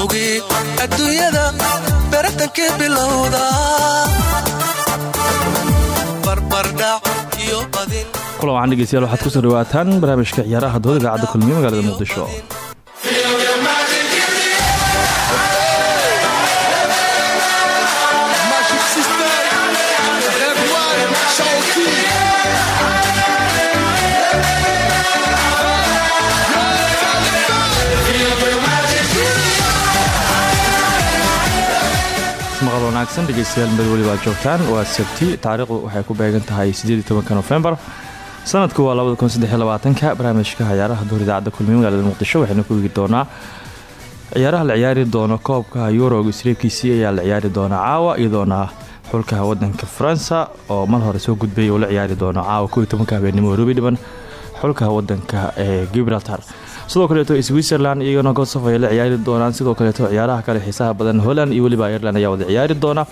bilowgii adduunyada baratankii bilowda barbardhac iyo dhegeystayaal waxaad ku soo dhawaataan barnaamijka ciyaaraha dooda idaacadda kulmiye magaalada muqdisho wanaagsan dhegeystayaal meel weliba ad joogtaan. Waa sabti taariikhdu waxay ku beegan tahay nofembar sanadku waa ka barnaamijka ciyaaraha duur idaacadda magaalada muqdisho waxaynu ku eegi doonaa ciyaaraha la ciyaari doono koobka yuroga isreebkiisii ayaa la ciyaari doonaa caawa iyadoona xulka wadanka faransa oo mar hore soo gudbay oo la ciyaari doono caawa habeenimo rubi dhiban xulka wadanka ee gibraltar sidoo kaleeto switzerland iyagana gosof ay la ciyaari doonaan. Sidoo kaleeto ciyaaraha kale xiisaha badan holland iyo weliba ireland ayaa wada ciyaari doona.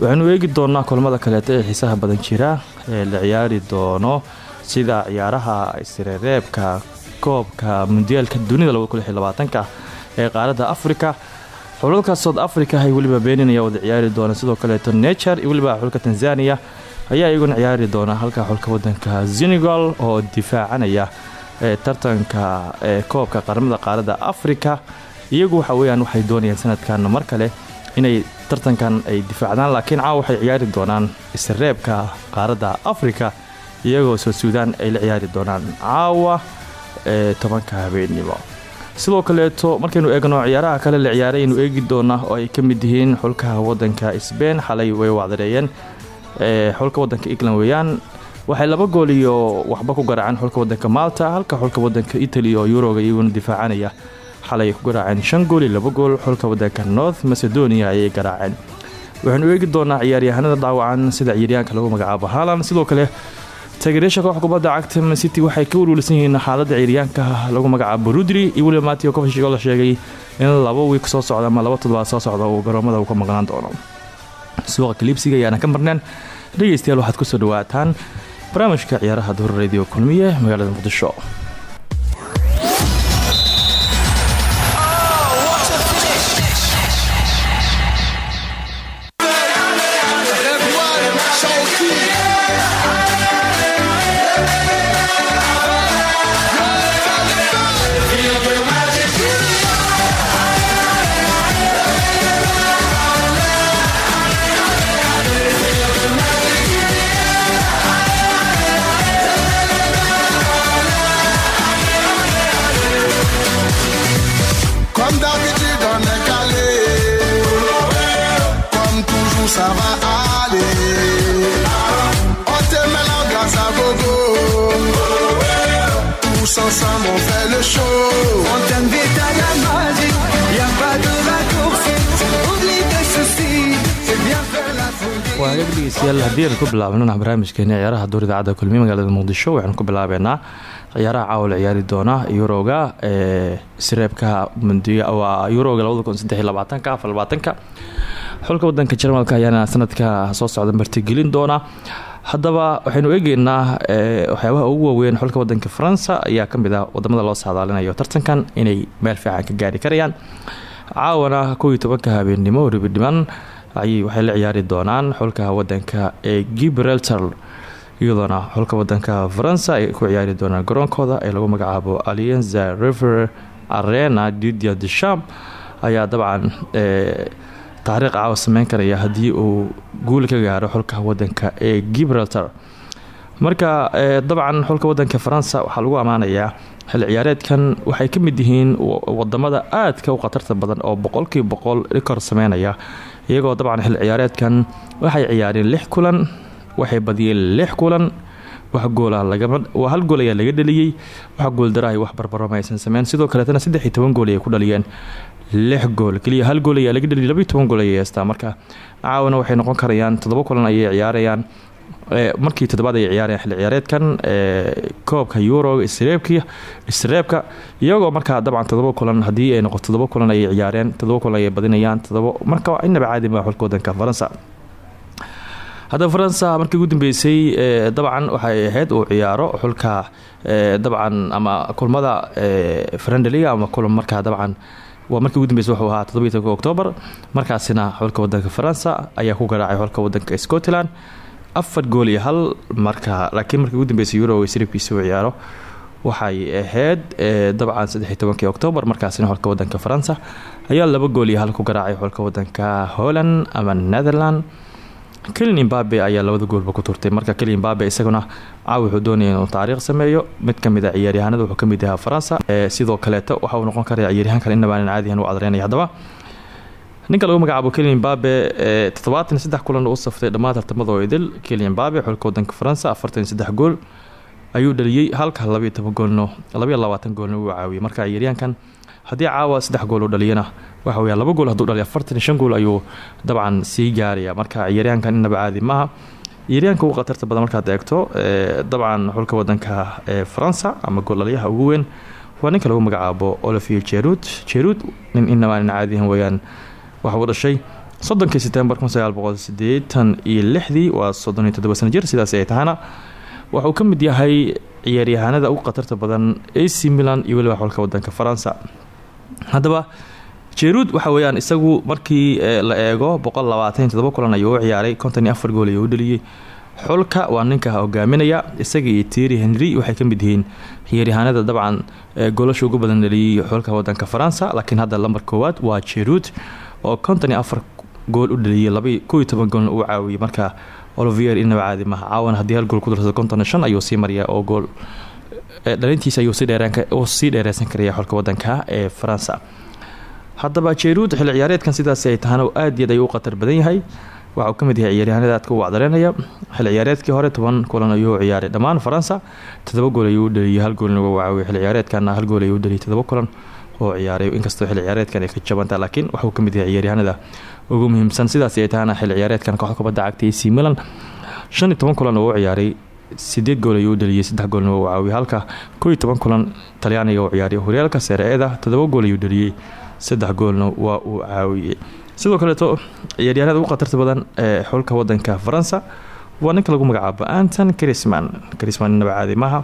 Waxaynu eegi doonaa kulmada kaleeto ee xiisaha badan jira ee la ciyaari doono sida ciyaaraha isreereebka koobka mundiyaalka dunida ka ee qaaradda africa xulalka south africa ay weliba benin ayaa wada ciyaari doona. Sidoo kaleeto nature iyo weliba xulka tanzania ayaa iyaguna ciyaari doona. Halka xulka wadanka senegal oo difaacanaya ee tartanka ee koobka qaramada qaaradda africa iyagu waxa weyaan waxay doonayaan sanadkan mar kale inay tartankan ay difaacdaan laakiin caawa waxay ciyaari doonaan isreebka qaaradda africa iyagoo soo suudaan ay la ciyaari doonaan caawa ee tobanka habeennimo sidoo kaleeto markaynu eegno ciyaaraha kale la ciyaaray aynu eegi doonaa oo ay ka mid yihiin xulka wadanka sbain xalay way wacdareeyeen. Xulka wadanka england weeyaan waxay laba gool iyo waxba ku garaaceen xulka wadanka malta halka xulka wadanka italy oo yuroga iyaguna difaacanaya. Xalay ku garaaceen shan gool iyo laba gool xulka wadanka north macedonia ayay garaaceen. Waxaynu eegi doonaa ciyaaryahanada dhaawacan sida ciyaaryahanka lagu magacaabo haalan sidoo kale taageeryaasha koox kubadda cagta mancity waxay ka welwelsan yihiin xaaladda ciyaaryahanka lagu magacaabo rudri iyo weliba matio covishig oo la sheegay in laba wiik soo socda ama laba toddobaad soo socda uu garoomada uu ka maqnaan doono. Suuqa kaliibsiga ayaana ka marneen dhegeystayaal waxaad ku soo dhawaataan barnaamijka ciyaaraha duur radio kulmiye magaalada muqdisho ensemble on fait le show. On t'invite à la magie, y a pas de raccourci. Oublie tes soucis, c'est bien faire la waa dhegeystayaal haddii aynu ku bilaabnana barnaamijkeeni ciyaaraha duur idaacadda kulmiye magaalada muqdisho waxaanu ku bilaabeynaa. Ciyaaraha caawa la ciyaari doona yuroga ee sireebka mundiya waa yuroga ka xulka wadanka jarmalka ayaana sanadka soo socda martigelin doona. Haddaba waxaynu eegeynaa waxyaabaha ugu waaweyn xulka wadanka faransa ayaa ka mid ah waddamada loo saadaalinayo tartankan inay meel fiican ka gaari karayaan. Caawana kow iyo tobanka habeennimo ribidhiman waxay la ciyaari doonaan xulka wadanka ee gibraltar iyadoona xulka wadanka faransa ay ku ciyaari doonaan garoonkooda ee lagu magacaabo alienza river arena. Didia desham ayaa dabcan taariikh caawa sameyn karaya haddii uu guul ka gaaro xulka wadanka ee gibraltar. Marka dabcan xulka wadanka faransa waxaa lagu ammaanayaa xil ciyaareedkan waxay ka mid yihiin waddamada aadka u khatarta badan oo boqolkiiba boqol rikor sameynaya. Iyagoo dabcan xil ciyaareedkan waxay ciyaareen lix kulan waxay badiyeen lix kulan lagama hal gool ayaa laga dhaliyey wax gooldarahay wax barbaro ma aysan sameyn sidoo kaleetana saddex iyo gool ayay ku dhaliyeen lix gool keliya hal gool ayaa laga dheliyay labayo toban gool ayay heystaa marka caawana waxay noqon karayaan toddoba kulan ayay ciyaarayaan. Markii toddobaad ay ciyaarayaan xilli ciyaareedkan koobka yuroga isreebki isreebka. Iyagoo markaa dabcan todoba kulan haddii ay noqoto todoba kulan ayay ciyaareen todoba kulan ayay badinayaan todoba marka inaba caadi maa xulka faransa. Haddaba faransa markii ugu dambeysay dabcan waxay ahayd uu ciyaaro xulka dabcan ama kulmada frandaliga ama kulan markaa dabcan waa markii ugu dambeysa wuxuu ahaa todobiy tobanka octoobar markaasina xulka wadanka faransa ayaa ku garaacay xulka wadanka scotland. Afar gool iyo hal marka laakiin markii ugu dambeysay euro sribkiisa uu ciyaaro. Waxay ahayd dabcan saddexiy tobankii octoobar markaasina xulka wadanka faransa ayaa laba gool iyo hal ku garaacay xulka wadanka holland ama netherland kelin imbabe ayaa labada goolba ku turtay. Marka kelin imbabe isaguna caaw wuxuu doonaya inuu taariikh sameeyo. Mid ka mid a ciyaaryahanada wuxuu ka mid yahaa faransa. Sidoo kaleeto waxa uu noqon karaya ciyaaryahan kale inabaanan caadihan u cadreynaya. Haddaba ninka lagu magacaabo kelin imbabe toddobaatan saddex kulan u saftay dhammaan tartamada oo idil kelin imbabe xulka faransa afartan saddex gool ayuu dhaliyey halka labayo toban goolno labayo labaatan uu caawiyey marka ciyaaryahankan haddii caawa saddex gool uu dhaliyana waxa weya laba gool haduu dhaliy afartan shan gool ayuu dabcan sii gaaraya marka ciyaaryahankan inaba caadi maaha. Ciyaaryahanka ugu khatarta badan markaad eegto dabcan xulka wadanka faransa ama gooldhaliyaha ugu weyn waa ninka lagu magacaabo olivier jerud jerud nin inabaanan caadihan weyaan waxa uu dhashay soddonkii setembar kun sagaal boqol sideetan iyo lixdii waa soddon iyo jir sidaas ay tahana waxa uu ka mid yahay ciyaaryahanada ugu khatarta badan ac milan iyo weliba xulka wadanka faransa haddaba jeruud waxa weeyaan isagu markii la eego boqol labaatan todoba kulan ayuu ciyaaray konton iyo afar gool ayuu u xulka waa ninka hogaaminaya isaga iyo henry waxay ka mid yihiin ciyaaryahanada dabcan goolasha ugu badan dhaliyey xulka wadanka faransa. Laakiin hadda lambar koowaad waa jeruud oo konton iyo afar gool u dhaliyey kow iyo uu caawiyey marka olivier inaba caadi maha caawan haddii hal gool ku darsado konton ayuu sii mariyaa oo gool dhalintiisa ayuu sii dheereysan karaya xulka wadanka ee faransa. Haddaba jeruud xilli ciyaareedkan sidaas ay tahana aad yaad ayuu u badan yahay. Waxa uu ka mid yahay ciyaaryahanada aadka u ciyaareedkii hore toban kulan ayuu ciyaaray dhammaan faransa. Todoba gool ayuu dhaliyay hal goolna waa caawiyay xilli ciyaareedkana hal gool ayuu dhaliyay todoba kulan oo ciyaaray. Inkastoo xilli ciyaareedkan ay ka jabantaa laakiin waxuu ka mid yahay ciyaaryahanada. Ugu muhiimsan sidaas ay tahana xilli ciyaareedkan kooxda cagta ac milan shan iyo toban kulan oo ciyaaray sideed gool ayuu u dhaliyay saddex goolna uu caawiyay. Halka kow iyo toban kulan talyaaniga uu ciyaaray horyaalka seere-eeda todoba gool ayuu dhaliyey saddex goolna waa uu caawiyey sidoo kaleeto ciyaaryahanada ugu khatarta badan ee xulka wadanka faransa waa ninka lagu magacaabo anton crisman crisman inaba caadi maaha.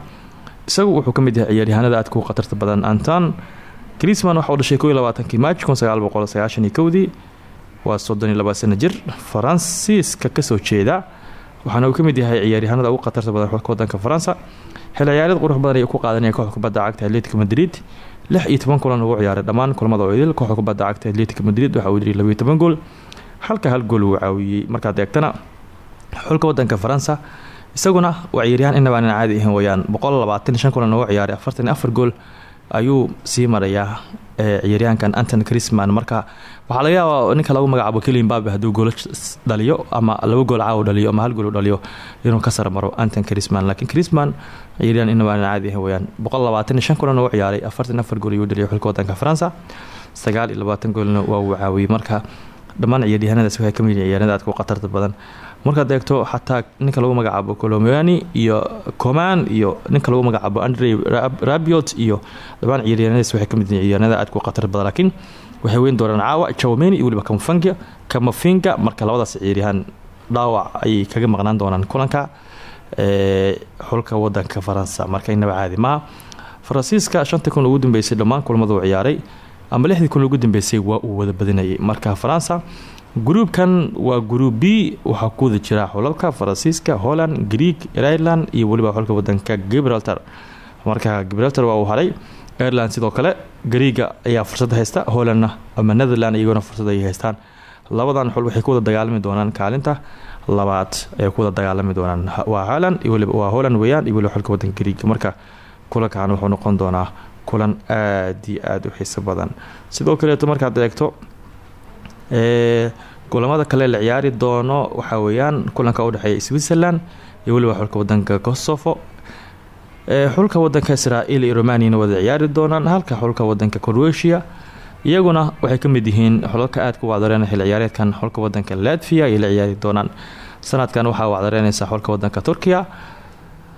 Isagu wuxuu ka mid yahay ciyaaryahanada aadka ugu khatarta badan. Anton crisman waxa uu dhashay kow iyo labaatankii maaj kun waa soddon iyo laba sano jir. Faransiiska ka soo jeeda waxaana uu ka mid yahay ciyaaryahanada ugu khatarta badan xulka wadanka faransa. Xil ciyaareed qurux badan ayuu ku qaadanaya kooxda kubadda cagta atletico madrid. Lix iyo toban kulan ugu ciyaaray dhammaan kulamada oo idil kooxda kubadda cagta atletico madrid waxa uu dhiriyay labayo toban gool. Halka hal gool uu caawiyey. Markaad eegtana xulka wadanka faransa isaguna waa ciyaaryahan inabaanan caadi ahayn weyaan boqol labaatan shan kulan ugu ciyaaray afartan afar gool ayuu sii marayaa ciyaaryahankan anton crisman marka waxaa laga yaabaa ninka lagu magacaabo kelin babe hadduu goolo dhaliyo ama laba gool caaw dhaliyo ama hal gool dhaliyo inuu ka sar maro anton crisman laakiin crisman ciyaaryahan inabaanan caadi ahayn weyaan boqol kulan ugu ciyaaray afartan afar gool ayuu dhaliyo xulka faransa. Sagaal iyo waa uu caawiyey. Marka dhammaan ciyaaryahanadaas waxay ka mid yihiin ciyaaryanada aadka u khatarta badan markaad eegto xataa ninka lagu magacaabo colomiani iyo coman iyo ninka lagu magacaabo andre rabiot iyo dhammaan ciyaaryahanadaas waxay ka mid yihiin ciyaaryanada aadka u khatar badan. Laakiin waxay weyn doonaan caawa jawmeni iyo weliba kamafanka kamafinga marka labadaas ciyaaryahan dhaawac ayay kaga maqnaan doonaan kulanka xulka wadanka faransa. Marka inaba caadi maaha faransiiska shantii kun ugu dambeysay dhammaan kulamada uu ciyaaray ama lixdii kun ugu dambeysay waa uu wada badinayay. Marka faransa gruubkan waa gruub b waxaa ku wada jira xulalka faransiiska holland greeg ireland iyo weliba xulka wadanka gibraltar. Marka gibraltar waa uu haray ireland sidoo kale greega ayaa fursad haysta hollandna ama netherland iyagona fursad ay haystaan. Labadan xul waxay ku dagaalami doonaan kaalinta. Labaad ay ku dagaalami doonaan waa holland iyo weliba waa holland weeyaan iyo weliba xulka wadanka greeg marka kulankan wuxuu noqon doonaa kulan aad iyo aada u xiiso badan. Sidoo kaleeto markaad eegto kulamada kale la ciyaari doono waxaa weeyaan kulanka udhexeeya switzerland iyo weliba xulka wadanka kosovo. Xulka wadanka israael iyo romaniyana wada ciyaari doonaan halka xulka wadanka croatia. Iyaguna waxay ka mid yihiin xulalka aadka u wacdareen xil ciyaareedkan xulka wadanka latvia ay ciyaari doonaan. Sanadkan waxaa wacdareynaysa xulka wadanka turkiya.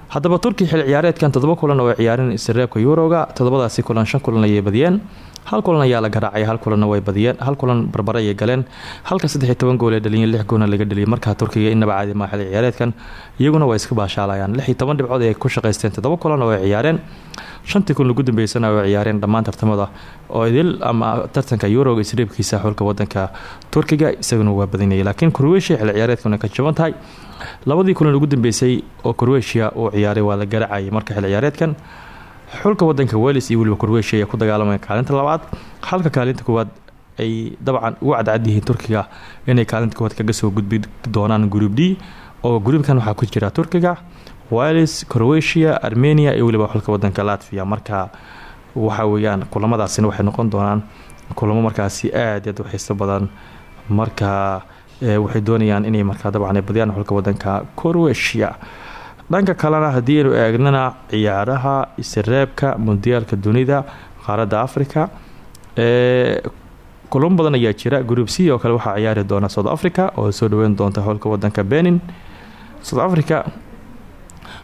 Haddaba turkiya xil ciyaareedkan toddoba kulan oo ciyaareen isreebka yuroga toddobadaasi kulan shan kulan ayay badiyeen hal kulan ayaa la garaacay hal kulanna way badiyeen hal kulan barbare galeen. Halka saddex toban gool ee dhaliyeen lix goolna laga dhaliyay. Markaa turkiga inaba caadi maa xil ciyaareedkan iyaguna waa iska baashaalayaan. Lix dhibcood ay ku shaqaysteen. Toddoba kulan oo ay ciyaareen. Shantii kun lagu dambeysana oo ciyaareen dhammaan tartamada oo idil ama tartanka yuroga isreebkiisa xulka wadanka turkiga isaguna waa badinayay. Laakiin croatia xil ciyaareedkuna ka jaban tahay labadii kulan ugu dambeysay oo croatia uu ciyaaray waa la garaacayay marka xil ciyaareedkan xulka wadanka welis iyo weliba croatia ayaa ku dagaalamaya kaalinta labaad. Halka kaalinta koowaad ay dabcan ugu cadcad yihiin turkiga inay kaalinta koowaad kaga soo gudbi doonaan group d oo gruubkan waxaa ku jira turkiga wales croatia armenia iyo weliba xulka wadanka latvia. Marka waxa weeyaan kulamadaasina waxay noqon doonaan kulamo markaasi aad aad u xiiso badan. Marka waxay doonayaan inay markaa dabcan badiyaan xulka wadanka croatia dhanka kalena haddii aynu eegnana ciyaaraha isreebka mundiyaalka dunida qaaradda africa ee kulamo badan ayaa jira. Group c oo kale waxaa ciyaari doona south africa oo soo dhaweyn doonta xulka wadanka benin. South africa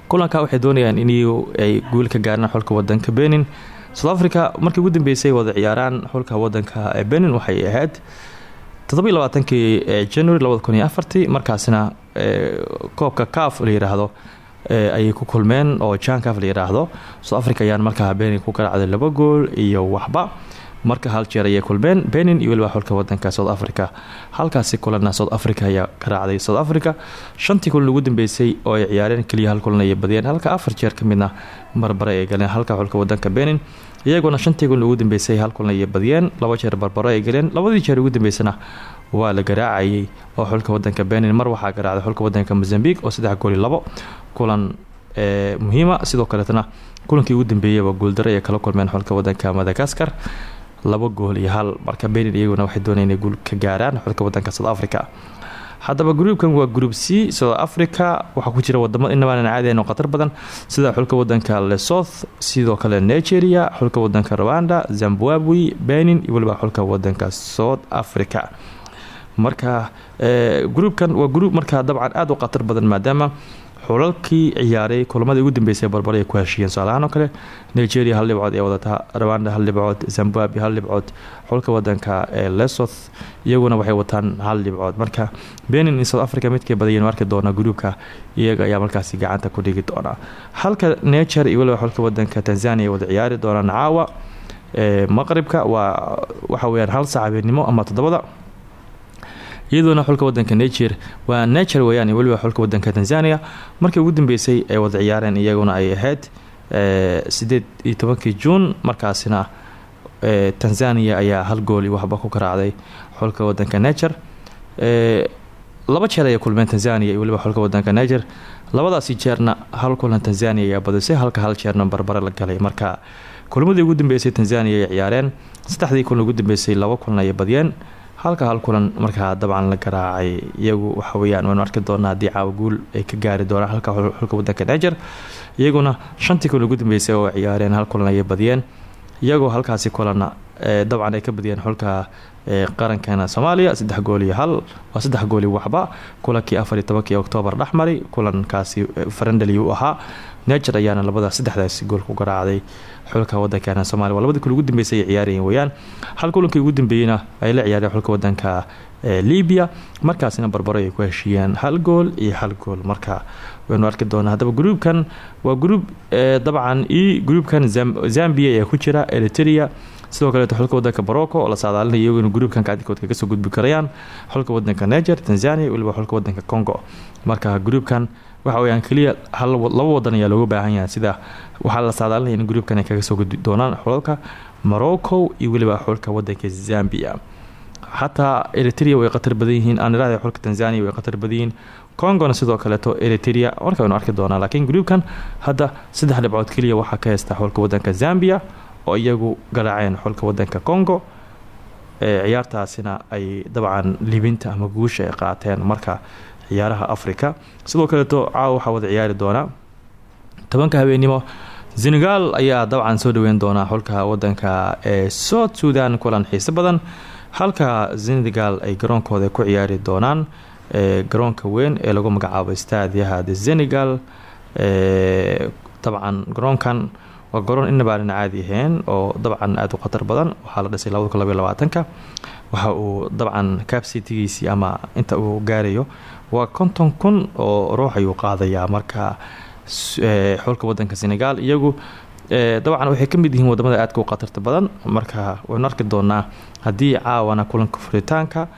kulanka waxay doonayaan in ay guul ka gaaraan xulka benin. South africa markii ugu dambeysay wada ciyaaraan xulka wadanka benin waxay ahayd toddobiy labaatankii january labada kun iyo afartii markaasna koobka caf la yiraahdo ayay ku kulmeen oo jan caf la yiraahdo. South africa ayaan markaa benin ku garaacday laba gool iyo waxba. Marka hal jeer ayay kulmeen benin iyo weliba xulka wadanka south africa. Halkaasi kulanna south africa ayaa garaacday. South africa shantii kulan ugu dambeysay oo ay ciyaareen keliya hal kulan ayay badiyeen. Halka afar jeer ka midna ay galeen. Halka xulka wadanka benin iyaguna shantii kulan ugu dambeysay hal kulan ayay badiyeen. Laba jeer barbaro ay galeen. Labadii jeer ugu dambeysana waa la garaacayay oo xulka wadanka benin mar waxaa garaacday xulka wadanka mozambique oo saddex gooli labo kulan muhiima. Sidoo kaleetna kulankii ugu dambeeyaba guuldaro ay kala kulmeen xulka wadanka madagaskar. Laba gool iyo hal marka benin iyaguna waxay doonayeen inay guul ka gaaraan xulka wadanka south africa. Haddaba gruubkan waa gruub c south africa. Waxaa ku jira wadamo inabaanan caadihayn oo khatar badan. Sida xulka wadanka lesoth sidoo kale nigeria xulka wadanka rwanda zimbabwe benin iyo weliba xulka wadanka south africa. Marka gruubkan waa gruub markaa dabcan aada u khatar badan maadaama xulalkii ciyaaray kulamadii ugu dambeysay barbar ay ku heshiiyeen tusaalahaan oo kale nigeria hal dhibcood ee wadataa rwanda hal dhibcood zimbabwe hal dhibcood xulka wadanka ee lesoth iyaguna waxay wataan hal dhibcood. Marka benin iyo south africa midkay badayeen arki doona gruubka iyaga ayaa markaasi gacanta ku dhigi doona. Halka nature iyo weliba xulka wadanka tanzania wada ciyaari doonaan caawa maqribka. Waa waxa weyaan hal sac habeenimo ama toddobada iyadoona xulka wadanka najer waa nature weyaan weliba xulka wadanka tanzania markii ugu dambeysay ay wada ciyaareen iyaguna ay ahayd sideed iyo tobankii juun markaasina tanzania ayaa hal gooli waxba ku garaacday xulka wadanka najer laba jeer ayay kulmeen tanzania iyo weliba xulka wadanka najer labadaasi jeerna hal kulan tanzania ayaa badisay halka hal jeerna barbare la galay. Marka kulamadii ugu dambeysay tanzania ay ciyaareen saddexdii kulan ugu dambeysay laba kulan ayay badiyeen halka hal kulan markaa dabcan la garaacay iyagu waxaweyaan waynu arki doonaa haddii caawa guul ay ka gaari doonaan halka xulka wadanka najer iyaguna shantii kulan ugu dambeysay oo ciyaareen hal kulan ayay badiyeen. Iyagoo halkaasi kulanna dabcan ay ka badiyeen xulka qarankeena soomaaliya saddex gool iyo hal waa saddex gooli waxba. Kulankii afar iyo tobankii oktoobar kulankaasi farandali uu ahaa. Najer ayaana labada saddexdaasi gool ku garaacday xulka wadankeena somalia waa labadii kul ugu dambeysay ay ciyaarayeen hal kulankii ugu dambeeyeyna ay la ciyaareen xulka wadanka libiya markaasina barbaro ay ku heshiiyeen hal gool iyo hal gool marka. Waynu arki doonaa haddaba gruubkan waa gruub dabcan i gruubkan zambia ayaa ku jira eritrea. Sidoo kaleeto xulka wadanka morocco oo la saadaalinaya iyagu in gruubkan kacdikood kaga soo gudbi karayaan. Xulka wadanka niger tanzania weliba xulka wadanka congo. Marka gruubkan waxa weyaan keliya laba wadan ayaa looga baahan yahay. Sida waxaa la saadaalinaya in gruubkan ay kaga soo gudbi doonaan xulalka morocco iyo weliba xulka wadanka zambia. Xataa eritrea way khatar badan yihiin. Aan irahda xulka tanzania way khatar badan yihiin. Congona sidoo kaleeto eritrea marka waynu arki doonaa laakiin gruubkan hadda saddex dhibcood keliya waxaa ka heysta xulka wadanka zambia oo iyagu garaaceen xulka wadanka congo. Ciyaartaasina ay dabcan libinta ama guusha ay qaateen. Marka ciyaaraha africa sidoo kaleeto caawa waxaa wada ciyaari doona. Tobanka habeenimo senegal ayaa dabcan soo dhaweyn doonaa xulka wadanka ee south sudan kulan xiise badan. Halka senegal ay garoonkooda ku ciyaari doonaan garoonka weyn ee lagu magacaabo staadiyaha the senegal dabcan garoonkan. Waa garoon inaba aanan caadi ahayn oo dabcan aada u khatar badan. Waxaa la dhisay labada waxa uu dabcan capcitigiisii ama inta uu gaarayo waa konton kun oo ruux ayuu qaadayaa marka xulka wadanka senegal iyagu dabcan waxay ka mid yihiin waddamada aadka u khatarta badan. Marka waynu arki doonaa haddii caawana kulanka furitaanka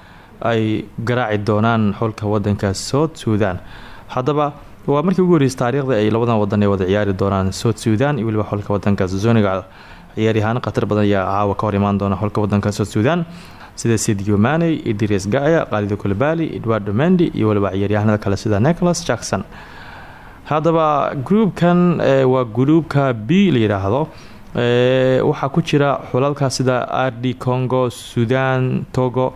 ay garaaci doonaan xulka wadanka south sudan. Haddaba waa markii ugu horreysay taariikhda ay labadan wadan ay wada ciyaari doonaan south sudan iyo weliba xulka wadanka senegal ciyaaryahaano khatar badan ayaa caawa ka hor imaan doona xulka wadanka south sudan sida sidio maney idris gaya khalido kulbali edwardo mendi iyo waliba ciyaaryahanada kale sida nicholas jackson. Haddaba groupkan waa gruupka b la yidhaahdo waxaa ku jira xulalka sida ardi congo sudan togo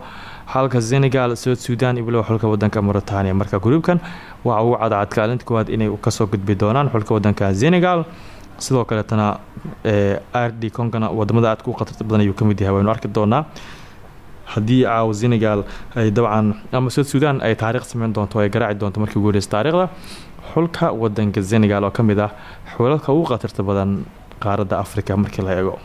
halka senegal south sudan iyo waliba xulka wadanka mauritania. Marka gruupkan waxa ugu cadcad kaalinta koowaad inay ka soo gudbi doonaan xulka wadanka senegal. Sidoo kaleetana ardi congona waddamada aadka u khatarta badan ayuu ka mid yahay waynu arki doonaa haddii caaw senegal ay dabcan ama south sudan ay taariikh sameyn doonto ay garaaci doonto markii ugu horeysa taariikhda xulka wadanka senegal oo ka mid ah xulalka ugu khatarta badan qaaradda africa markii la eego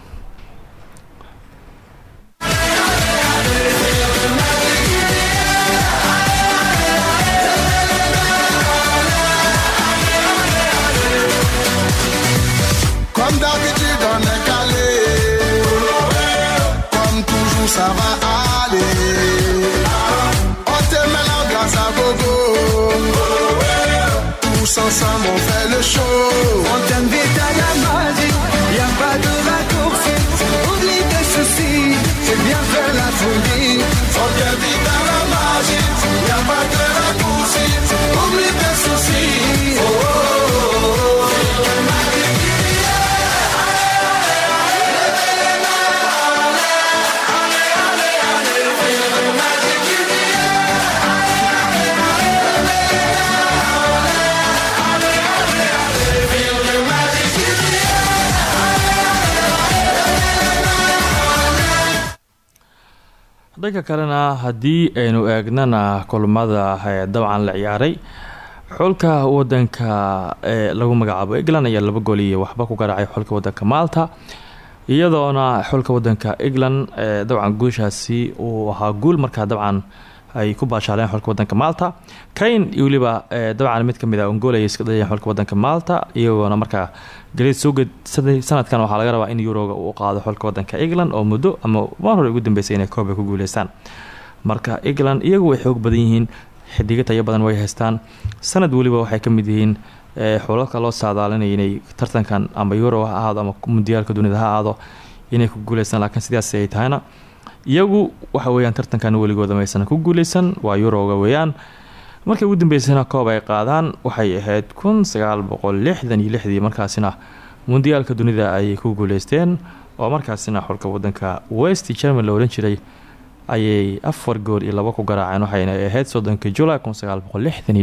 dhanka kalena haddii aynu eegnana kulmada dabcan la ciyaaray xulka wadanka ee lagu magacaabo england ayaa laba gool iyo waxba ku garaacay xulka wadanka malta iyadoona xulka wadanka england dabcan guushaasi uu ahaa guul markaa dabcan ay ku baashaaleen xulka wadanka malta. Kayn iyo weliba dabcan mid ka mid a ongool ay iska dhayeen xulka wadanka malta iyagoona markaa galeed soo ged sanadkan waxaa laga rabaa in yuroga uu qaado xulka wadanka england oo muddo ama mar hore ugu dambeysay inay koob ku guuleystaan. Marka england iyagu way xoog badan yihiin xidigo tayo badan way haystaan. Sanad weliba waxay ka mid yihiin xulalka loo saadaalinaya inay tartankan ama euro ha ama mundiyaalka dunida ha ahaado inay ku guuleystaan laakiin sidaas ay tahayna iyagu waxa weyaan tartankan weligooda maysan ku guuleysan waa yuroga weeyaan. Markay ugu dambeysana koob ay qaadaan waxay ahayd kun sagaal boqol lixdan iyo lixdii markaasina mundiyaalka dunida ayay ku guuleysteen oo markaasina xulka wadanka west german la odhan jiray ayay afar gool iyo laba ku garaaceen waxayna ahayd soddonka julay kun sagaal boqol lixdan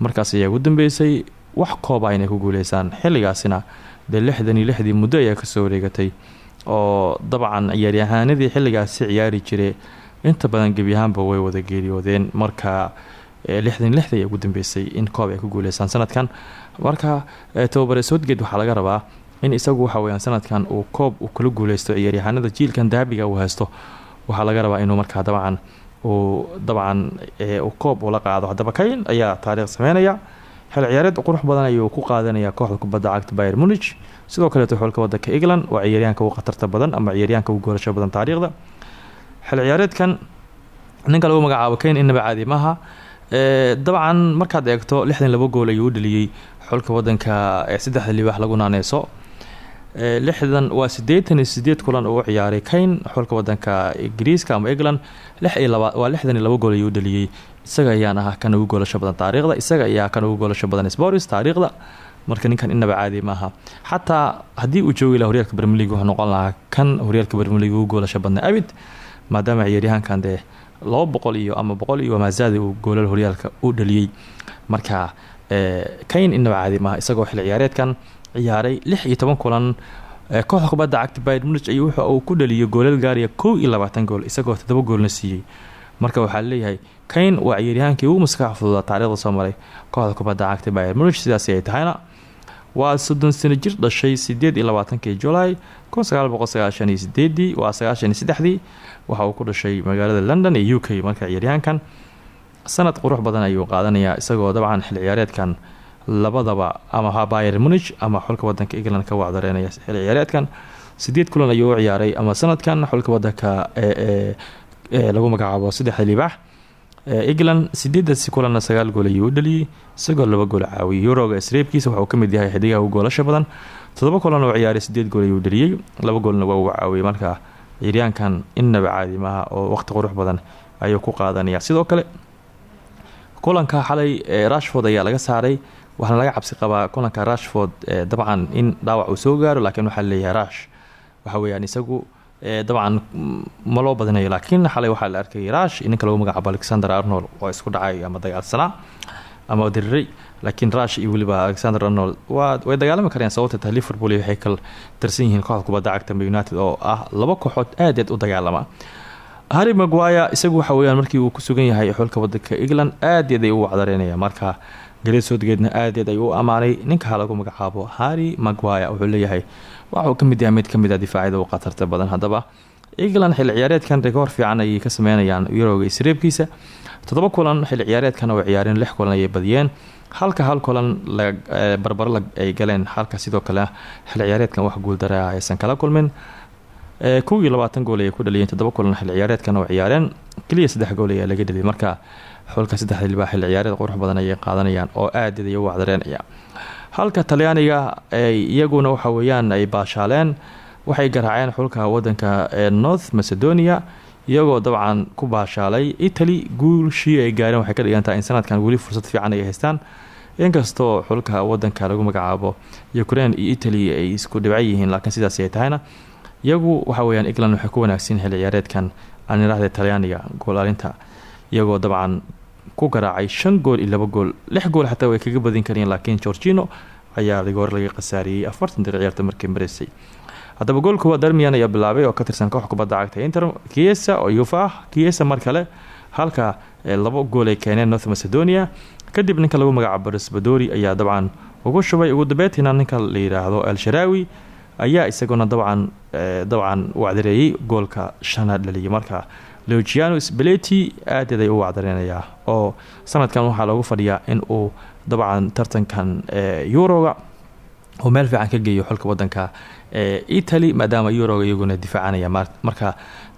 markaas ayaa ugu dambeysay wax kooba inay ku guuleysaan. Xilligaasina dee lixdan iyo lixdii muddo ayaa ka soo wareegatay oo dabcan ciyaaryahaanadii xilligaasi ciyaari jiray inta badan gebyahaanba way wada geeriyoodeen marka lixdan lixda ayaa ugu dambeysay in koob ay ku guuleysaan sanadkan. Marka tababare soodgeed waxaa laga rabaa in isagu waxa weyaan sanadkan uu koob uu kula guuleysto ciyaaryahaanada jiilkan dahabiga uu haysto. Waxaa laga rabaa inuu markaa dabcan uu dabcan koob ula qaado. Haddaba kayn ayaa taariikh sameynaya xil ciyaareed qurux badan ayuu ku qaadanaya kooxda kubadda cagta bayer munich. Sidoo kaleeto xulka wadanka england waa ciyaaryahanka ugu khatarta badan ama ciyaaryahanka ugu goolasho badan taariikhda. Xil ciyaareedkan ninka lagu magacaabo kayn inaba caadi maaha dabcan markaad eegto lixdan laba gool ayuu u dhaliyey xulka wadanka ee saddexda libaax lagu naaneyso lixdan waa sideetan iyo sideed kulan uu ciyaaray kayn xulka wadanka ingiriiska ama england. Lix iyo laba waa lixdan iyo laba gool ayuu u isaga ayaan kan ugu goolasho badan taariikhda isaga ayaa kan ugu goolasho badan sporis taariikhda. Marka ninkan inaba caadi maaha. Xataa haddii uu joogi laha horyaalka bermelig wuxuu noqon lahaa kan horyaalka bermelig ugu goolasho badna abid maadaama ciyaaryahankan dee laba boqol iyo ama boqol iyo wamaazaadi uu goolal horyaalka u dhaliyey marka kayn inaba caadi maaha isagoo xil ciyaareedkan ciyaaray lix iyo toban kulan ee kooxda kubadda cagta bayr munich ayuu wuxa ku dhaliyay goolal gaariya kow iyo gool isagoo toddoba goolna siiyey marka waxaa leeyahay kayn waa ciyaaryahankii ugu maskax fududa taarikhda soo kooxda kubadda cagta bayr munich sidaasi ay tahayna. Waa soddon sano jir dhashay sideed iyo labaatankii julaay iyo waa sagaashan iyo waxa uu ku dhashay magaalada london ee u marka ciyaaryahankan. Sanad qurux badan ayuu qaadanayaa isagoo dabcan xil ciyaareedkan labadaba ama bayer munich ama xulka wadanka england ka wacdareynaya xil ciyaareedkan. Sideed kulan ayuu ciyaaray ama sanadkan xulka wadanka ee lagu magacaabo saddexda libaax england sideedasi kulanna sagaal gool ayuu u dhaliyey isagoo laba gool caawiyay yuroga isreebkiisa waxauu ka mid yahay xidigaha u goolasha badan. Todoba kulan oo ciyaaray sideed gool ayuu dhaliyey. Laba goolna waa uu caawiyay marka ciyaaryaankan innaba caadi maaha oo waqti qurux badan ayuu ku qaadanaya sidoo kale kulanka xalay rashford ayaa laga saaray. Waxaana laga cabsi qabaa kulanka rashford dabcan in dhaawac uu soo gaaro laakiin waxaa leeyahay rash. Waxa weyaan isagu dabcan ma loo badinayo laakiin xalay waxaa la arkay rash ninka lagu magacaabo alexander arnold oo isku dhacay ama dagaalsanaa ama diriray laakiin rash iyo weliba alexander arnold waa way dagaalami kareen sababta tahay liverpool waxay kal tirsan yihiin kooxda kubadda cagta united oo ah laba kooxood aad aad u dagaalama. Harry maguire isagu waxa weyaan markii uu ku sugan yahay xulka wadanka england aad aad ay u wacdareynaya marka galeesoodgeedna aad aad ay u ammaanay. Ninka lagu magacaabo harry maguire wuxuu leeyahay waxauu ka mid yahay mid ka mid a difaacyada u khatarta badan haddaba. England xil ciyaareedkan rekoor fiican ayay ka sameynayaan yuroga isreebkiisa. Toddoba kulan xil ciyaareedkan oo ciyaareen lix kulan ayay badiyeen. Halka hal kulan barbaro ay galeen halka sidoo kale xil ciyaareedkan wax guuldara aysan kala kulmin. Kow iyo gool ayay ku dhaliyeen. Toddoba kulan xil ciyaareedkan oo ciyaareen. Keliya saddex gool ayaa laga dhaliyay marka xulka saddexda libaa xil ciyaareed qurux badan ayay qaadanayaan oo aad u wacdareenaya halka talyaaniga iyaguna waxa weeyaan ay baashaaleen waxay garaaceen xulka wadanka ee north macedonia iyagoo dabcan ku baashaalay italy. Guulshii ay gaareen waxay ka dhigantaha in sanadkan weli fursad fiican ay haystaan inkastoo xulka wadanka lagu magacaabo ukraine iyo italy ay isku dhibca yihiin laakiin sidaas ay tahayna. Iyagu waxa weyaan england waxay ku wanaagsan xil ciyaareedkan aaniraahda talyaaniga goolaalinta iyagoo dabcan ku garaacay shan gool iyo laba gool. Lix gool xataa way kaga badin kareen laakiin gorgino ayaa rigoor laga khasaariyey afartan dir ciyaarta markii mareysay haddaba goolka waa darmian ayaa bilaabay oo ka tirsan koox kubadda cagta inter kiesa oo yufa ah. Kiesa mar kale halka labo gool ay keeneen north macedonia. Kadib ninka lagu magacaabo rasbadori ayaa dabcan ugu shubay ugu dambeyntiina ninka la yidhaahdo el sharaawi ayaa isaguna dabcan dabcan wacdareeyey goolka shanaad dhaliyay marka leogiano sbeleti aadaed ay u wacdareynayaa oo sanadkan waxaa loogu fadhiyaa in uu dabcan tartankan yuroga uu meel fiican ka geeyo xulka wadanka ee italy maadaama yuroga iyaguna difaacanaya marka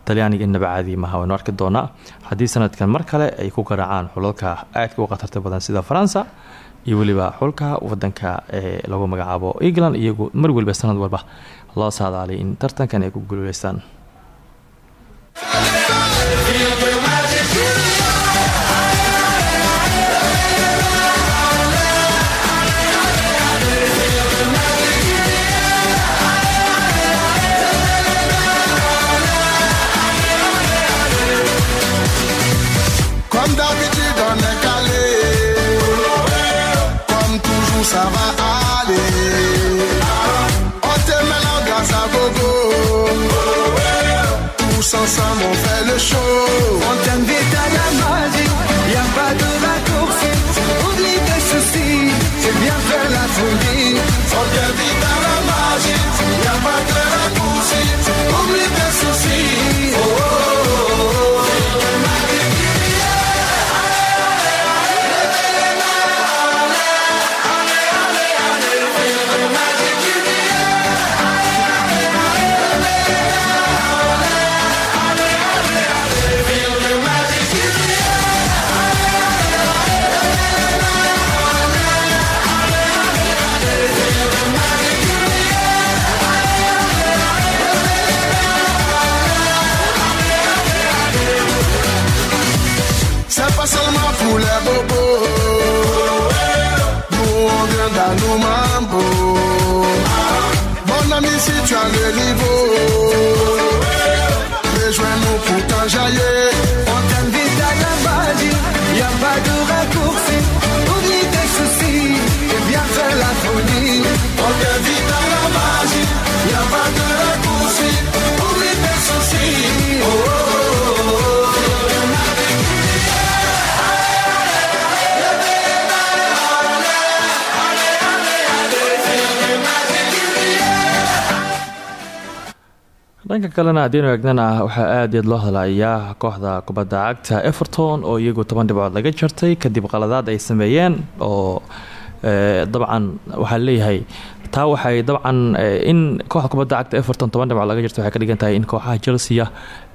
talyaaniga inaba caadi maha waynu arki doonaa. Haddii sanadkan mar kale ay ku garaacaan xulalka aadka u khatarta badan sida faransa iyo weliba xulka wadanka ee lagu magacaabo england iyagu mar waliba sanad walba loo saadaalay in tartankan ay ku guuleystaan Ça va aller. On te met grâce à gogo. Tous ensemble, on fait Magie. Y a pas de raccourci. Si dhanka kalena haddiinu eegnana waxaa aad iyaad loo hadlayaa kooxda kubadda cagta everton oo iyagu toban dhibcood laga jartay kadib qaladaad ay sameeyeen oo dabcan waxaa leeyahay taa waxay dabcan in kooxda kubadda cagta everton toban dhibcood laga jartay waxay ka dhigan in kooxaha chelsea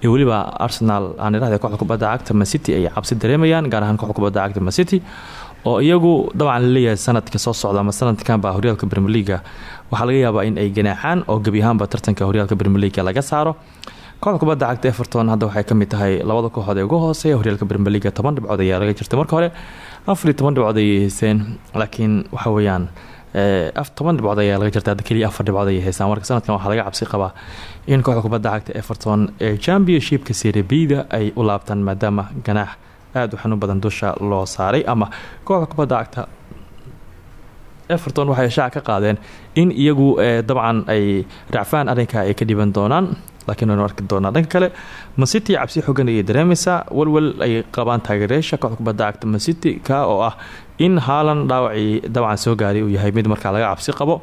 iyo weliba arsenal aan idhahda kooxda kubadda cagta mancity ay cabsi dareemayaan gaar ahaan kooxda kubadda cagta mancity oo iyagu dabcan la leeyahay sanadka soo socda ama sanadkanba horyaalka brmer leaga waxaa laga yaabaa in ay ganaaxaan oo gebi ahaanba tartanka horyaalka brmer leaga laga saaro. Kooxda kubadda cagta everton hadda waxay ka mid tahay labada kooxood ee ugu hooseeya horyaalka brmer leaga toban dhibcood ayaa laga jirtay marka hore. Afar iyo toban ayay hayseen laakiin waxa weeyaan toban dhibcood ayaa laga hadda keliya afar dhibcood ayay haysaan marka sanadkan waxaa laga cabsi qabaa in kooxda kubadda cagta everton ee championshipka serebida ay u laabtaan maadaama ganaax aada u xanuun badan dusha loo saaray ama kooxda kubadda cagta everton waxay shaaca ka qaadeen in iyagu dabcan ay racfaan arrinka ay ka dhiban doonaan laakiin waynu arki doonaa dhanka kale. Mancity cabsi xogan ayay dareemaysaa walwal ay qabaan taageereyaasha kooxda kubadda cagta mancity ka oo ah in haalan dhaawacii dabcan soo gaaray uu yahay mid markaa laga cabsi qabo.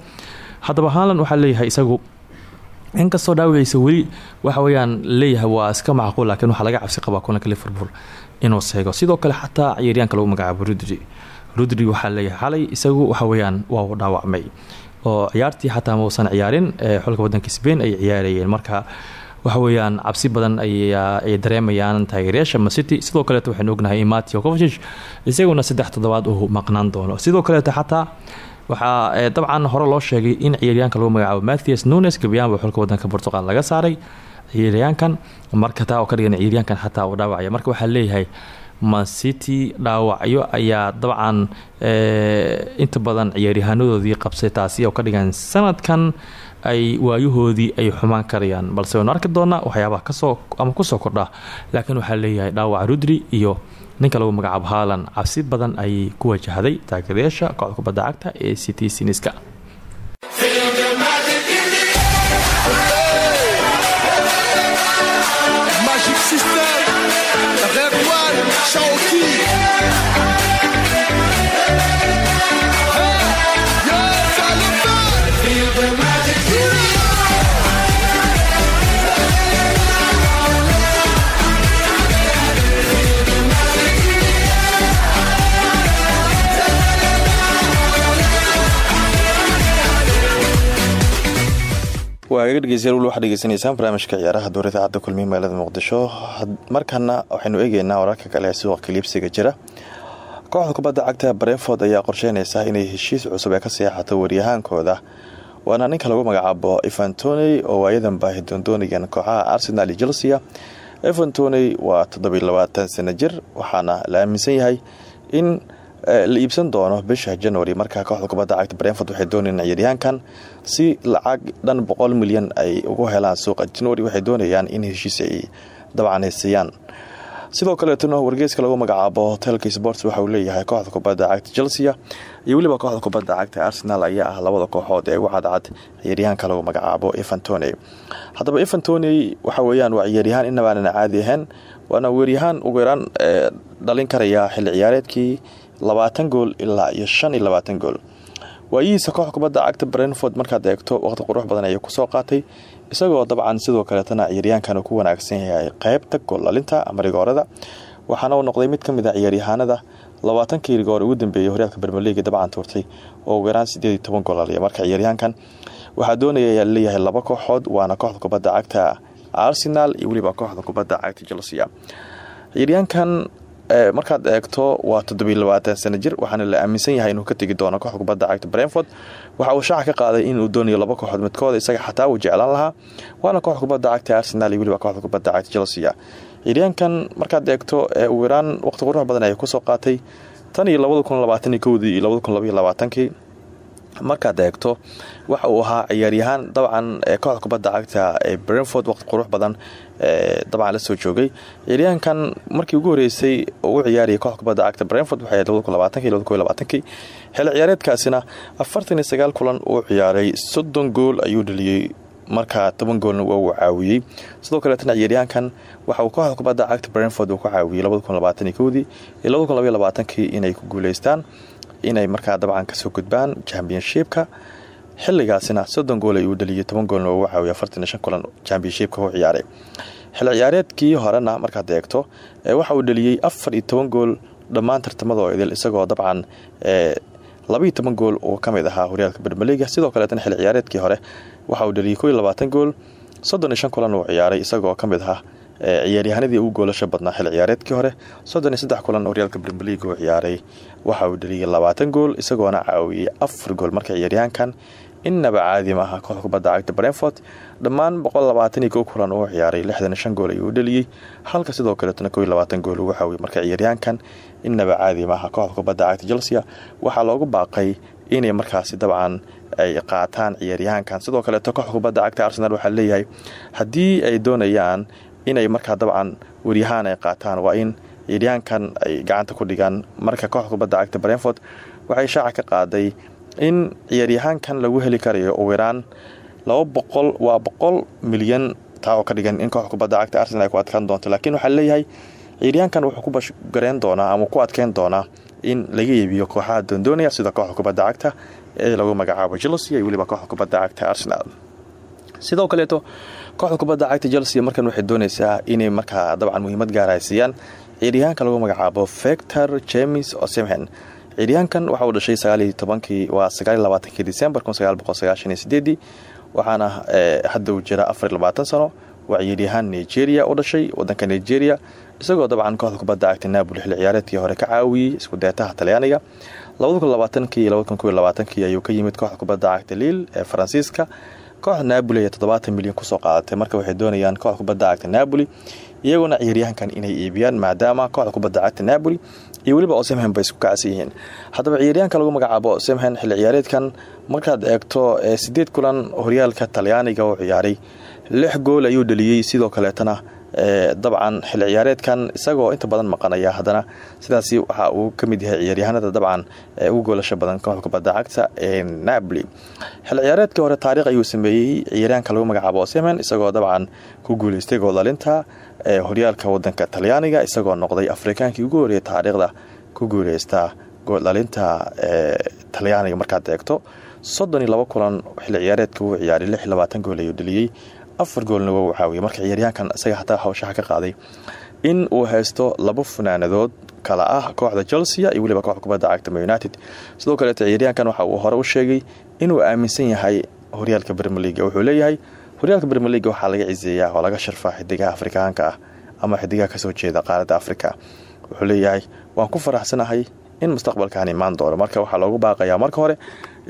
Haddaba haalan waxaa leeyahay isagu inkastoo dhaawiciisa weli waxa weyaan leeyahay waa iska macquul laakiin waxaa laga cabsi qabaa kulanka liverpool inuu seego. Sidoo kale xataa ciyaaryaanka lagu magacaabo rudri rudri waxaa leeyahay xalay isagu waxa weyaan waa dhaawacmay oo ciyaartii xataa mausan ciyaarin xulka wadanka sbain ay ciyaarayeen. Marka waxa weyaan cabsi badan ay dareemayaan taageeryaasha macity sidoo kaleeto waxaynu ognahay matio covich isaguna saddex toddobaad uu maqnaan doono. Sidoo kaleeto xataa waxaa dabcan hore loo sheegay in ciyaaryaanka lagu magacaabo mathias nunes gabiyaanba xulka wadanka portugal laga saaray ciyaaryaankan marka taa oo ka dhigan ciyaaryaankan xataa uu dhaawacaya. Marka waxaa leeyahay mancity dhaawacyo ayaa dabcan inta badan ciyaaryahaanadoodii qabsay taasi oo ka dhigan sanadkan ay waayahoodii ay xumaan karayaan. Balse waynu arki doonaa waxyaabaha ka soo ama ku soo kordha laakiin waxaa leeyahay dhaawac rudri iyo ninka lagu magacaabo haalan cabsi badan ayay ku wajahday taageerayaasha kooxda kubadda cagta ee city siniska waxaad dhegeysanaysaan barnaamijka ciyaaraha dowr idaacadda kulmiye magaalada muqdisho. Markana waxaynu eegeynaa wararka kale ee suuqa kaliibsiga jira. Kooxda kubadda cagta breford ayaa qorsheynaysa inay heshiis cusub ee ka seexato waryahaankooda waana ninka lagu magacaabo evantoney oo waayadan baahi doondoonigan kooxaha arsenal iyo chelsea. Evantoney waa toddobiilabaatan sano jir waxaana la aaminsan yahay in la iibsan doono bisha january. Markaa kooxda kubadda cagta breford waxay doonayeen ciyaaryahankan. Si lacag dhan boqol milyan ay ugu helaan suuqa january waxay doonayaan in heshiis ay dabcan haysiiyaan sidoo kaleetuna wargeyska lagu magacaabo hotelka sports waxa uu leeyahay kooxda kubadda cagta chelsea iyo weliba kooxda kubadda cagta arsenal ayaa ah labada kooxood ee ugu cadcad ciyaaryahaanka lagu magacaabo evantoney haddaba evantoney waxa weyaan waa ciyaaryahaan inabaanan caadi ahayn waana weeryahaan ugu yaraan dhalin karaya xilli ciyaareedkii labaatan gool ilaa iyo shan iyo labaatan gool. Waayihiisa kooxda kubadda cagta brentford markaad eegto waqti qurux badan ayay ku soo qaatay isagoo dabcan sidoo kaleetana ciyaaryahankan ku wanaagsan yahay qeybta goollalinta ama waxaana uu noqday mid ka mid a ciyaaryahaanada labaatankii rigoor ugu dambeeyay horyaalka bermeliga dabcan tuurtay oo ugu yaraan sideed iyo marka ciyaaryahankan. Waxaa doonaya leeyahay laba kooxood waana kooxda kubadda cagta arsenal iyo weliba kooxda kubadda cagta chelsea. Ciyaaryahankan markaad eegto waa toddobiy labaatan sano jir waxaana la aaminsan yahay inuu ka tegi doono kooxda kubadda cagta brentford. Waxa uu shaaca ka qaaday inuu doonayo laba kooxood midkooda isaga xataa uu jeclaan lahaa waana kooxda kubadda cagta arsenal iyo weliba kooxda kubadda cagta chelsea. Ciyaaryahankan markaad eegto ugu yaraan waqti qurux badan ayay ku soo qaatay. Tan iyo labada kun labaatan iyo kowdii iyo labada kun labaiyo labaatankii markaad eegto waxa uu ahaa ciyaaryahaan dabcan kooxda kubadda cagta ee brentford waqti qurux badan dabcan la soo joogay. Ciyaaryahankan markii ugu horeysay u ciyaarayay kooxda kubadda cagta brentford waxay xilli ciyaareedkaasina afartan iyo sagaal kulan uu ciyaaray soddon gool ayuu dhaliyey markaa toban goolna waa uu caawiyey sidoo kaleetana ciyaaryahankan waxa uu kooxda kubadda cagta brentford uu ka caawiyey labaatan iyo inay ku guuleystaan inay markaa dabcan ka soo gudbaan championshipka. Xilligaasina soddon gool ayuu dhaliyay toban goolna caawiya afartan shan kulan championshipka u ciyaaray xilli ciyaareedkii horena markaad eegto waxa uu dhaliyey afar gool dhammaan tartamada oo idil isagoo dabcan labaiyo toban gool uu ka mid ahaa horyaalka bermeliga sidoo kaleetana xilli ciyaareedkii hore waxa uu dhaliyey koiyo labaatan gool soddon iyo shan kulan uu ciyaaray isagoo ka mid ciyaaryahanadii ugu goolasha badnaa xilli ciyaareedkii hore soddon iyo saddex kulan horyaalka bermeliga uu ciyaaray. Waxa uu dhaliyey labaatan gool isagoona caawiyey afar gool. Marka ciyaaryahankan innaba caadi maaha kooxda cagta brentford dhammaan boqol labaatan iyo kow kulan uu ciyaaray. Lixdan shan gool ayuu u halka sidoo kaleetana kow labaatan gool ugu caawiyey marka ciyaaryahankan innaba caadi maaha kooxda cagta chelsea waxaa loogu baaqay inay markaasi dabcan ay qaataan ciyaaryahankan. Sidoo kaleeto kooxda cagta arsenal waxaa leeyahay haddii ay doonayaan inay markaa dabcan waryahaan ay qaataan. Waa in ciyaaryahankan ay gacanta ku dhigaan. Marka kooxda kubadda cagta brentford waxay shaaca ka qaaday in ciyaaryahaankan lagu heli karayo ugu yaraan laba waa boqol milyan taa oo ka dhigan in kooxda kubadda cagta arsenal ay ku adkaan doonto. Laakiin waxaa leeyahay ciyaaryahankan wuxuu ku bashgareen doonaa ama ku adkeyn doonaa in laga iibiyo kooxaha doondoonaya sida kooxda kubadda cagta ee lagu magacaabo chelsea iyo weliba kooxda kubadda cagta arsenal. Sidoo kaleeto kooxda kubadda cagta chelsea markan waxay doonaysaa inay markaa dabcan muhiimad gaara ay siiyaan ciyaaryahaanka lagu magacaabo victor james osemhen ciyaaryahankan waxa uu dhashay waa sagaaliyo labaatankii december kun sagaal boqol sagaashan iyo sideedii waxaana hadda uu jira afar iyo labaatan sano. Waa ciyaaryahaan nigeria u dhashay wadanka nigeria isagoo dabcan kooxda kubadda cagta naaboli xilli ciyaareedkii hore ka caawiyey isku deetaha talyaaniga. Ayuu ka yimid kooxda kubadda cagta liil ee faransiiska kooxda naaboli ayaa toddobaatan milyan ku soo qaadatay marka waxay doonayaan kooxda kubadda cagta naaboli iyaguna ciyaaryahankan inay iibiyaan maadaama kooxda kubadda cagta naaboli iyo weliba osemhen bay isku kacsan yihiin. Haddaba ciyaaryahanka lagu magacaabo osemhen xilli ciyaareedkan markaad eegto sideed kulan horyaalka talyaaniga uu ciyaaray lix gool ayuu dhaliyey sidoo kaleetana dabcan xilli ciyaareedkan isagoo inta badan maqanaya haddana. Sidaasi waxa uu ka mid yahay ciyaaryahanada dabcan ugu goolasha badan kooxda kubadda cagta ee napoli. Xilli ciyaareedkii hore taariikh ayuu sameeyey ciyaaryahanka lagu magacaabo osemen isagoo dabcan ku guuleystay goolalinta horyaalka wadanka talyaaniga isagoo noqday afrikaankii ugu horeeyay taariikhda ku guuleysta gooldhalinta talyaaniga. Markaad eegto soddon kulan xilli ciyaareedka uu ciyaaray lix labaatan gool ayuu dhaliyey afar goolna waa uu caawiyey marka ciyaaryahankan isaga hataa hawshaha ka qaaday in uu haysto labo funaanadood kala ah kooxda chelsea iyo weliba kooxda kubadda united. Sidoo kaleeto ciyaaryahankan waxa uu hore u sheegay inuu aaminsan yahay horyaalka bermeliga wuxuu leeyahay horyaalka bermeliga waxaa laga ciseeyaa oo laga sharfaa xidigaha afrikaanka ah ama xidigaha ka soo jeeda qaaradda afrika. Wuxuu leeyahay waan ku faraxsanahay in mustaqbalkan imaan doono. Marka waxaa loogu baaqayaa marka hore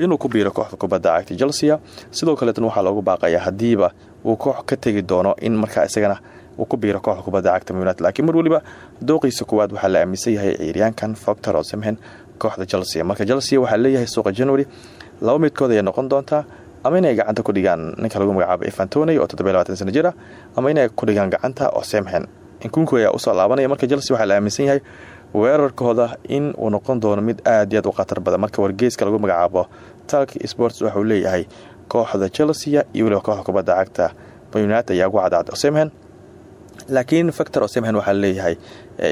inuu ku biiro kooxda kubadda cagta chelsea sidoo kaleetna waxaa loogu baaqayaa hadiiba uu koox ka tegi doono in markaa isagana uu ku biiro kooxda kubadda cagta united. Laakiin mar weliba dooqiisa kuwaad waxaa la aaminsan yahay ciyaaryahankan factor osemhen kooxda chelsea. Marka chelsea waxaa leeyahay suuqa january laba midkood ayay noqon doontaa. Ama inay gacanta ku dhigaan ninka lagu magacaabo efantoney oo toddobiy labaatan sana jir ama inay ku dhigaan gacanta osemhen inkunku ayaa u soo laabanaya. Marka chelsea waxaa la aaminsan yahay weerarkooda in uu noqon doono mid aad iyo aad u khatar badan. Marka wargeyska lagu magacaabo talk sports waxauu leeyahay kooxda chelsea iyo weliba kooxda kubadda cagta united ayaa ugu cadcad osemhen laakiin factor osemhen waxaa leeyahay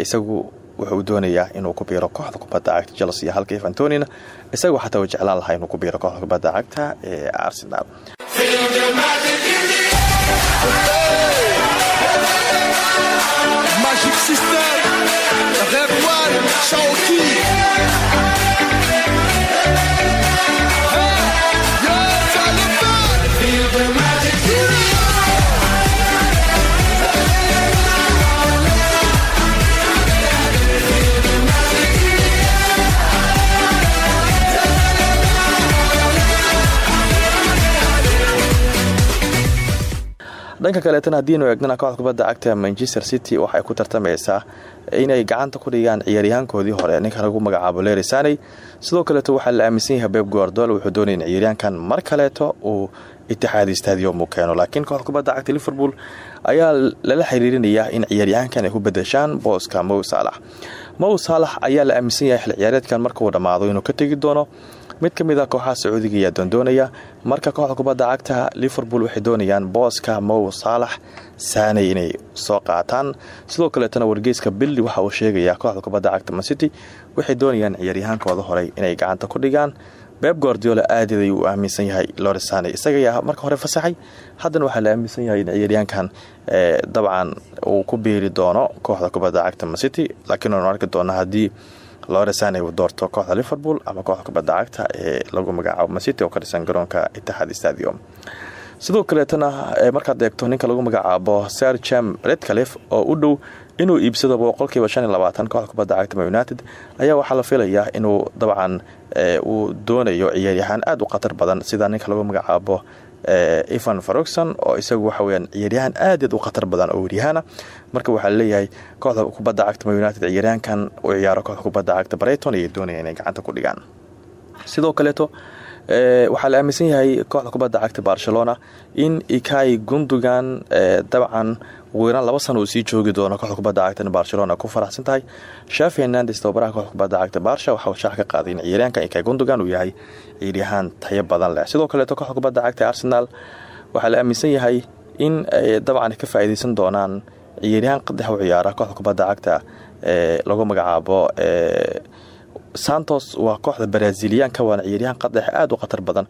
isagu wuxuu doonayaa inuu ku biiro kooxda kubadda cagta chelsea halka efantonina isagu xataa uu jeclaan lahaa inuu ku biiro kooxda kubadda cagta ee arsenal dhanka kaleetana haddiinu eegnana kooxda kubadda cagta manchester city waxay ku tartamaysaa inay gacanta ku dhigaan ciyaaryahaankoodii hore. Ninka lagu magacaabo leri saney sidoo kaleeto waxaa la aaminsan yahay beb guardol wuxuu doonaya in ciyaaryahankan mar kaleeto uu itixaadi stadium uu keeno. Laakiin kooxda kubadda cagta liverpool ayaa lala xiriirinayaa in ciyaaryahankan ay ku bedeshaan booska mow saalax mow saalax ayaa la aaminsan yahay xil ciyaareedkan markauu dhammaado inuu ka tegi doono mid ka mid a kooxaha sacuudiga ayaa doondoonaya marka kooxda kubadda cagta liverpool waxay doonayaan booska mow saalax saaney inay soo qaataan. Sidoo kaleetana wargeyska billi waxa uu sheegayaa kooxda kubadda cagta mancity waxay doonayaan ciyaaryahaankooda horey inay gacanta ku dhigaan. Beb guardiola aadid ayuu aaminsan yahay loresane isaga ayaa marka hore fasaxay. Haddana waxaa la aaminsan yahay in ciyaaryahankan dabcan uu ku biiri doono kooxda kubadda cagta macity laakiin waanu arki doonaa haddii loresane uu doorto kooxda liverpool ama kooxda kubadda cagta ee lagu magacaabo macity oo ka dhisan garoonka itixaad stadium. Sidoo kaleetana markaad eegto ninka lagu magacaabo sir jam redcalif oo u dhow inuu iibsado boqolkiiba kooxda kubadda cagta united ayaa waxaa la filayaa inuu dabcan uu doonayo ciyaaryahaan aada u khatar badan sida ninka lagu magacaabo evan faroxon oo isagu waxaweyaan ciyaaryahaan aadaed u khatar badan oo waryahaana marka waxaa leeyahay kooxda kubadda cagta united ciyaaryahankan uu ciyaaro kooxda kubadda cagta breyton ayay doonaya inay gacanta ku dhigaan. Sidoo kaleeto waxaa la aaminsan yahay kooxda kubadda cagta barcelona in ikai gundogan dabcan ugu yaraan laba sano uu sii joogi doono kooxda kubadda cagta barcelona ku faraxsan tahay. Shafi hernandes tababaraha kooxda kubadda cagta barsha waxauu shaax ka qaaday in ciyaaryahanka ikai gundogan uu yahay ciyaaryahaan tayo badan leh. Sidoo kaleeto kooxda kubadda cagta arsenal waxaa la aaminsan yahay in dabcan ka faa'iideysan doonaan ciyaaryahaan qadex u ciyaara kooxda kubadda cagta ee lagu magacaabo santos waa kooxda braziliyaanka waana ciyaaryahan qadex aada u khatar badan.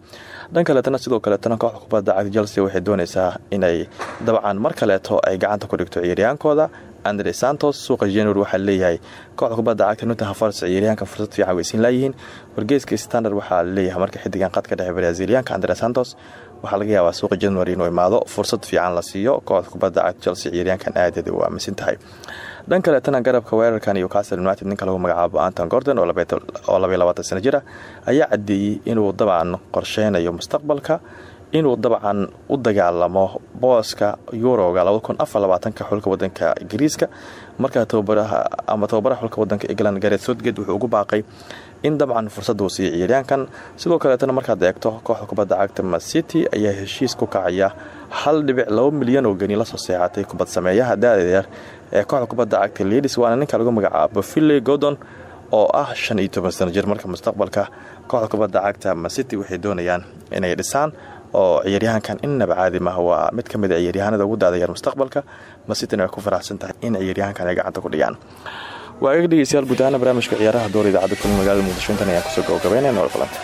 Dhan kaleetana sidoo kaleetana kooxda kubadda cagta chelsea waxay dooneysaa inay dabcan mar kaleeto ay gacanta ku dhigto ciyaaryahankooda andre santos suuqa january waxaa leeyahay kooxda kubadda cagta nottingham forest ciyaaryahanka fursad fiican weysiin laayihiin wargeeska standard waxaa leeyahay marka xidigan qadka dhexe braziliyaanka andre santos waxaa laga yaabaa suuqa january inuu imaado fursad fiican la siiyo. Kooxda kubadda cagta chelsea ciyaaryahankan aadeed u aaminsan tahay. Dhan kaleetana garabka weerarkan iyo castle united ninka lagu magacaabo anton gordon oo labaiy labaatan sano jir ayaa cadeeyey inuu dabcan qorsheynayo mustaqbalka inuu dabcan u dagaalamo booska yuroga ka xulka wadanka ingiriiska. Markaa ama tababaraha xulka wadanka england garet sodged wuxuu ugu baaqay in dabcan fursada uu siiya ciyaaryahankan. Sidoo kaleetana markaad eegto kooxda kubadda cagta macity ayaa heshiis ku kacaya hal dhibic laba milyan oo geni la soo seexatay kubad sameeyaha daadeer ee kooxda kubadda cagta lidis waana ninka lagu magacaabo villey gordon oo ah shan iyo jir. Marka mustaqbalka kooxda kubadda cagta macity waxay doonayaan inay dhisaan oo ciyaaryahankan innaba caadi mah waa mid ka mid a ciyaaryahanada ugu daadayaan mustaqbalka. Masitina way ku faraxsan tahay in ciyaaryahankan ay gacanta ku dhigaan waa eega dhegeystayaal guud barnaamijka ciyaaraha door idaacadda kulmi magaalada muqdisho. Intan ayaan ku soo gabagabeynaya nool balanta